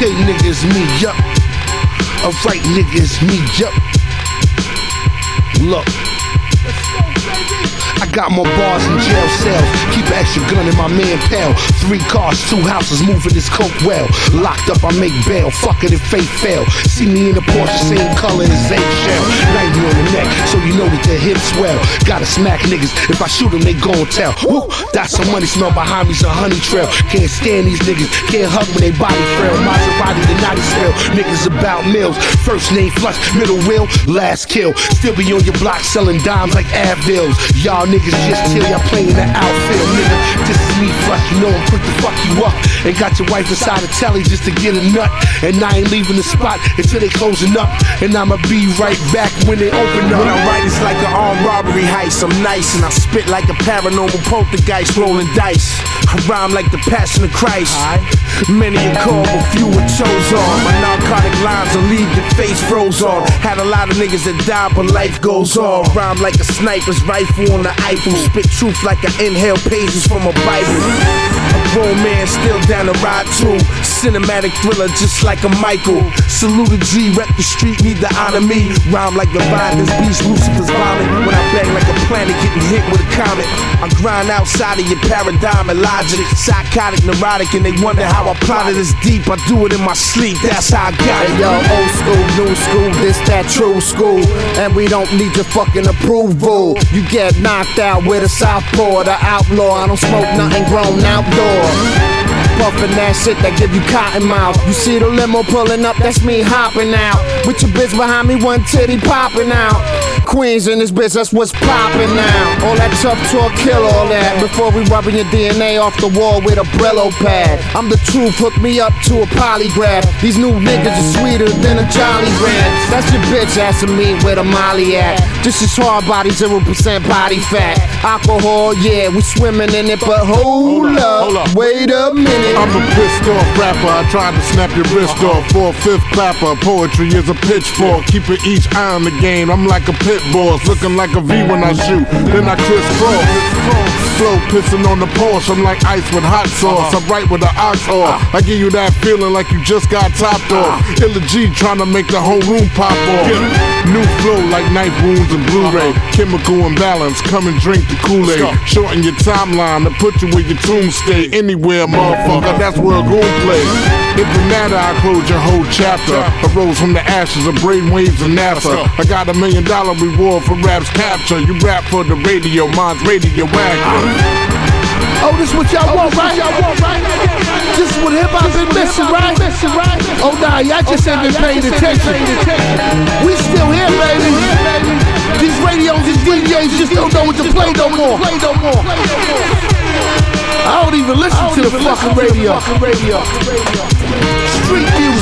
Okay, niggas, me, up. yup. Alright, niggas, me, yup. Look. Got more bars in jail cells. Keep an extra gun in my man pal. Three cars, two houses, moving this coke well. Locked up, I make bail. Fuck it if fate fail. See me in a Porsche, same color as shell. 90 on the neck, so you know that the hips well. Gotta smack niggas. If I shoot them, they gon' tell. Woo, that's some money smell behind me's a honey trail. Can't stand these niggas. Can't hug when they body frail. Maserati, naughty. Niggas about mills. First name flush, middle will, last kill. Still be on your block selling dimes like Advils. Y'all niggas just chill, y'all playing the outfield, nigga. This is me flush, you know I'm quick to fuck you up. And got your wife inside the telly just to get a nut. And I ain't leaving the spot until they closing up. And I'ma be right back when they open up. When I write, it's like an armed robbery heist. I'm nice and I spit like a paranormal poltergeist rolling dice. I rhyme like the passion of Christ. Many are called, but few are chosen. My narcotic lines will leave your face froze on. Had a lot of niggas that died, but life goes on. Rhyme like a sniper's rifle on the Eiffel. Spit truth like I inhale pages from a Bible. A grown man still down the ride too. Cinematic thriller just like a Michael. Salute a G, rep the street, need the honor me. Rhyme like the Leviathan's beast, Lucifer's vomit. Planet getting hit with a comet. I grind outside of your paradigm and logic. Psychotic, neurotic, and they wonder how I plotted this deep. I do it in my sleep, that's how I got it. Yo, old school, new school, this that true school. And we don't need your fucking approval. You get knocked out with a southpaw, the outlaw. I don't smoke nothing grown outdoor. Puffin' that shit that give you cotton mouth. You see the limo pulling up, that's me hopping out. With your bitch behind me, one titty popping out. Queens in this bitch, that's what's popping now. All that tough talk, kill all that. Before we rubbing your DNA off the wall with a Brillo pad. I'm the truth, hook me up to a polygraph. These new niggas are sweeter than a Jolly Ranch. That's your bitch asking me where the Molly at. This is hard body, 0% body fat. Alcohol, yeah, we swimming in it, but hold, up, hold up. wait a minute. I'm a pissed off rapper. I tried to snap your wrist uh-huh. off for a fifth clapper. Poetry is a pitchfork. Keep it each eye on the game. I'm like a pit boss, looking like a V when I shoot. Then I crisscross. Flow pissing on the Porsche. I'm like ice with hot sauce. I'm right with the ox off. I give you that feeling like you just got topped off. Illa Ghee trying to make the whole room pop off. New flow like knife wounds and Blu-ray. Chemical imbalance. Come and drink the Kool-Aid. Shorten your timeline to put you where your tomb stay. Anywhere, motherfucker. That's where a goon play. If it matter, I close your whole chapter. I rose from the ashes of brainwaves and NASA. I got a million dollar reward for rap's capture. You rap for the radio, mine's radioactive. Oh, this what y'all oh, want, right? This is what hip hop been missing, right? Oh nah, y'all just oh, ain't been paying attention. We still here, baby. These radios and DJs just don't know what to play no more. I don't even listen the fucking radio. Street music.